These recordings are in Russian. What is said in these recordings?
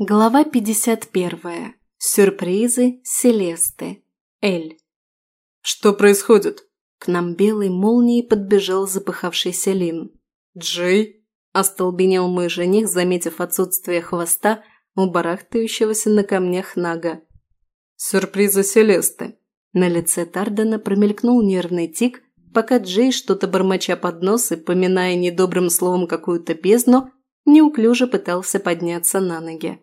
Глава 51. Сюрпризы Селесты. Эль. «Что происходит?» К нам белой молнией подбежал запыхавшийся Лин. «Джей?» – остолбенел мой жених, заметив отсутствие хвоста у барахтающегося на камнях Нага. «Сюрпризы Селесты». На лице Тардена промелькнул нервный тик, пока Джей, что-то бормоча под нос и поминая недобрым словом какую-то бездну, неуклюже пытался подняться на ноги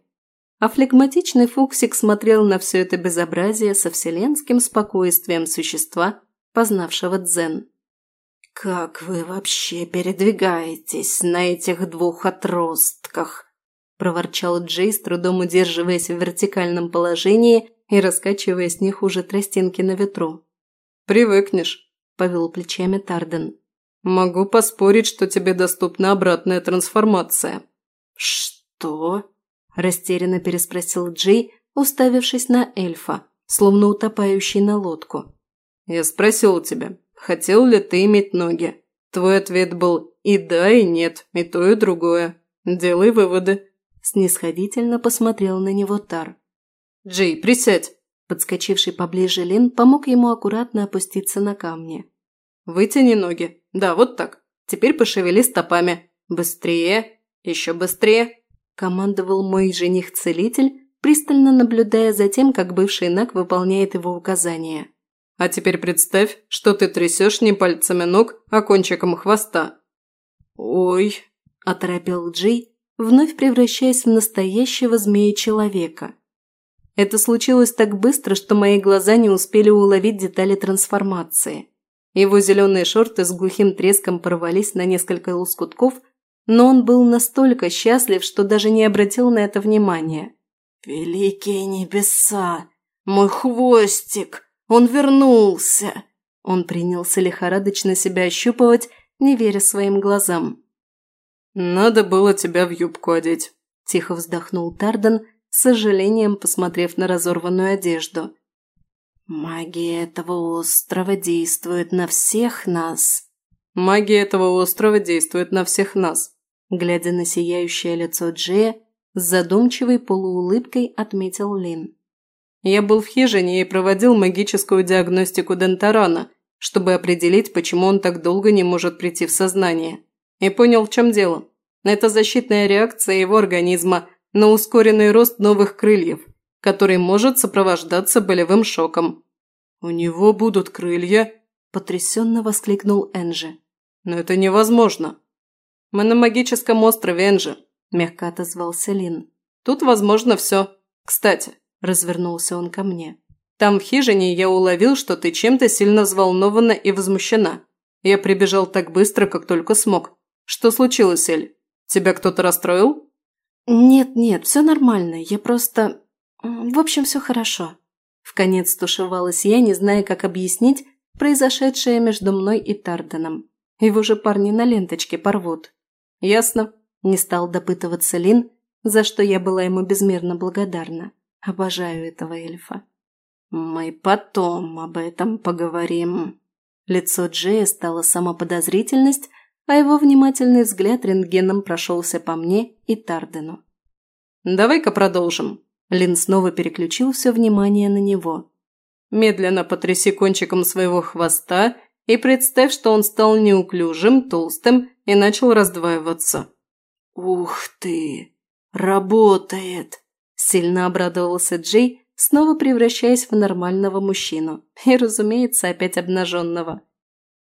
афлегматичный Фуксик смотрел на все это безобразие со вселенским спокойствием существа, познавшего дзен. «Как вы вообще передвигаетесь на этих двух отростках?» – проворчал Джей, с трудом удерживаясь в вертикальном положении и раскачиваясь не хуже тростинки на ветру. «Привыкнешь», – повел плечами Тарден. «Могу поспорить, что тебе доступна обратная трансформация». «Что?» растерянно переспросил Джей, уставившись на эльфа, словно утопающий на лодку. «Я спросил тебя, хотел ли ты иметь ноги? Твой ответ был и да, и нет, и то, и другое. Делай выводы». Снисходительно посмотрел на него Тар. «Джей, присядь!» Подскочивший поближе Лин помог ему аккуратно опуститься на камни. «Вытяни ноги. Да, вот так. Теперь пошевели стопами. Быстрее. Еще быстрее командовал мой жених-целитель, пристально наблюдая за тем, как бывший Нак выполняет его указания. «А теперь представь, что ты трясешь не пальцами ног, а кончиком хвоста». «Ой», – оторопел Джей, вновь превращаясь в настоящего змея-человека. Это случилось так быстро, что мои глаза не успели уловить детали трансформации. Его зеленые шорты с глухим треском порвались на несколько лоскутков – но он был настолько счастлив, что даже не обратил на это внимания. «Великие небеса! Мой хвостик! Он вернулся!» Он принялся лихорадочно себя ощупывать, не веря своим глядя на сияющее лицо Джея, задумчивой полуулыбкой отметил Лин. «Я был в хижине и проводил магическую диагностику Дентарана, чтобы определить, почему он так долго не может прийти в сознание. И понял, в чем дело. Это защитная реакция его организма на ускоренный рост новых крыльев, который может сопровождаться болевым шоком». «У него будут крылья?» – потрясенно воскликнул Энжи. «Но это невозможно!» «Мы на магическом острове Энджи», – мягко отозвался Лин. «Тут возможно все. Кстати», – развернулся он ко мне. «Там в хижине я уловил, что ты чем-то сильно взволнована и возмущена. Я прибежал так быстро, как только смог. Что случилось, Эль? Тебя кто-то расстроил?» «Нет-нет, все нормально. Я просто... В общем, все хорошо». Вконец тушевалась я, не зная, как объяснить произошедшее между мной и Тарденом. Его же парни на ленточке порвут. Ясно? Не стал допытываться Лин, за что я была ему безмерно благодарна. Обожаю этого эльфа. Мы потом об этом поговорим. Лицо Джея стало сама подозрительность, а его внимательный взгляд рентгеном прошелся по мне и Тардену. «Давай-ка продолжим». Лин снова переключил все внимание на него. «Медленно потряси кончиком своего хвоста и представь, что он стал неуклюжим, толстым и начал раздваиваться. «Ух ты! Работает!» – сильно обрадовался Джей, снова превращаясь в нормального мужчину и, разумеется, опять обнаженного.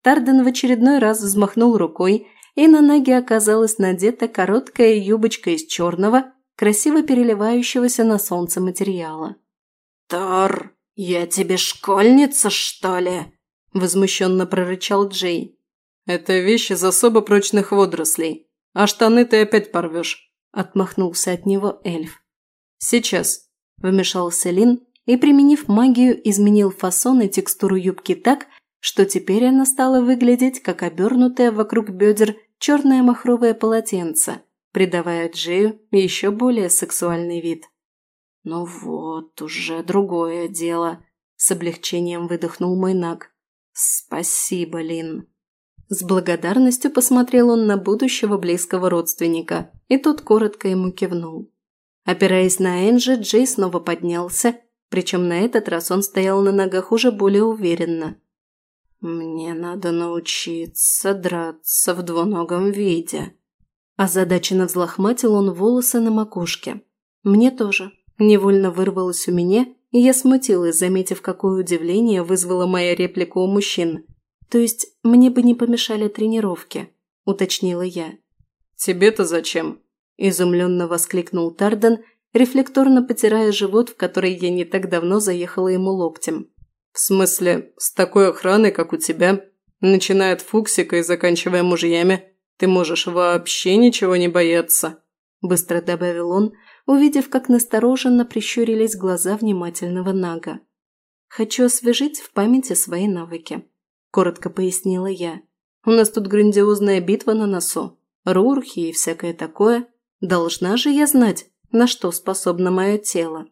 Тарден в очередной раз взмахнул рукой, и на ноге оказалась надета короткая юбочка из черного, красиво переливающегося на солнце материала. «Тар, я тебе школьница, что ли?» – возмущенно прорычал Джей. «Это вещь из особо прочных водорослей. А штаны ты опять порвешь», – отмахнулся от него эльф. «Сейчас», – вмешался Лин и, применив магию, изменил фасон и текстуру юбки так, что теперь она стала выглядеть, как обернутое вокруг бедер черное махровое полотенце, придавая Джею еще более сексуальный вид. «Ну вот, уже другое дело», – с облегчением выдохнул мой наг. «Спасибо, Лин». С благодарностью посмотрел он на будущего близкого родственника, и тот коротко ему кивнул. Опираясь на Энджи, Джей снова поднялся, причем на этот раз он стоял на ногах уже более уверенно. «Мне надо научиться драться в двуногом виде». Озадаченно взлохматил он волосы на макушке. «Мне тоже». Невольно вырвалось у меня, и я смутилась, заметив, какое удивление вызвала моя реплика у мужчин – то есть мне бы не помешали тренировки, уточнила я. «Тебе-то зачем?» – изумленно воскликнул Тарден, рефлекторно потирая живот, в который я не так давно заехала ему локтем. «В смысле, с такой охраной, как у тебя, начиная от Фуксика и заканчивая мужьями, ты можешь вообще ничего не бояться», – быстро добавил он, увидев, как настороженно прищурились глаза внимательного Нага. «Хочу освежить в памяти свои навыки» коротко пояснила я. «У нас тут грандиозная битва на носу. Рурхи и всякое такое. Должна же я знать, на что способно мое тело».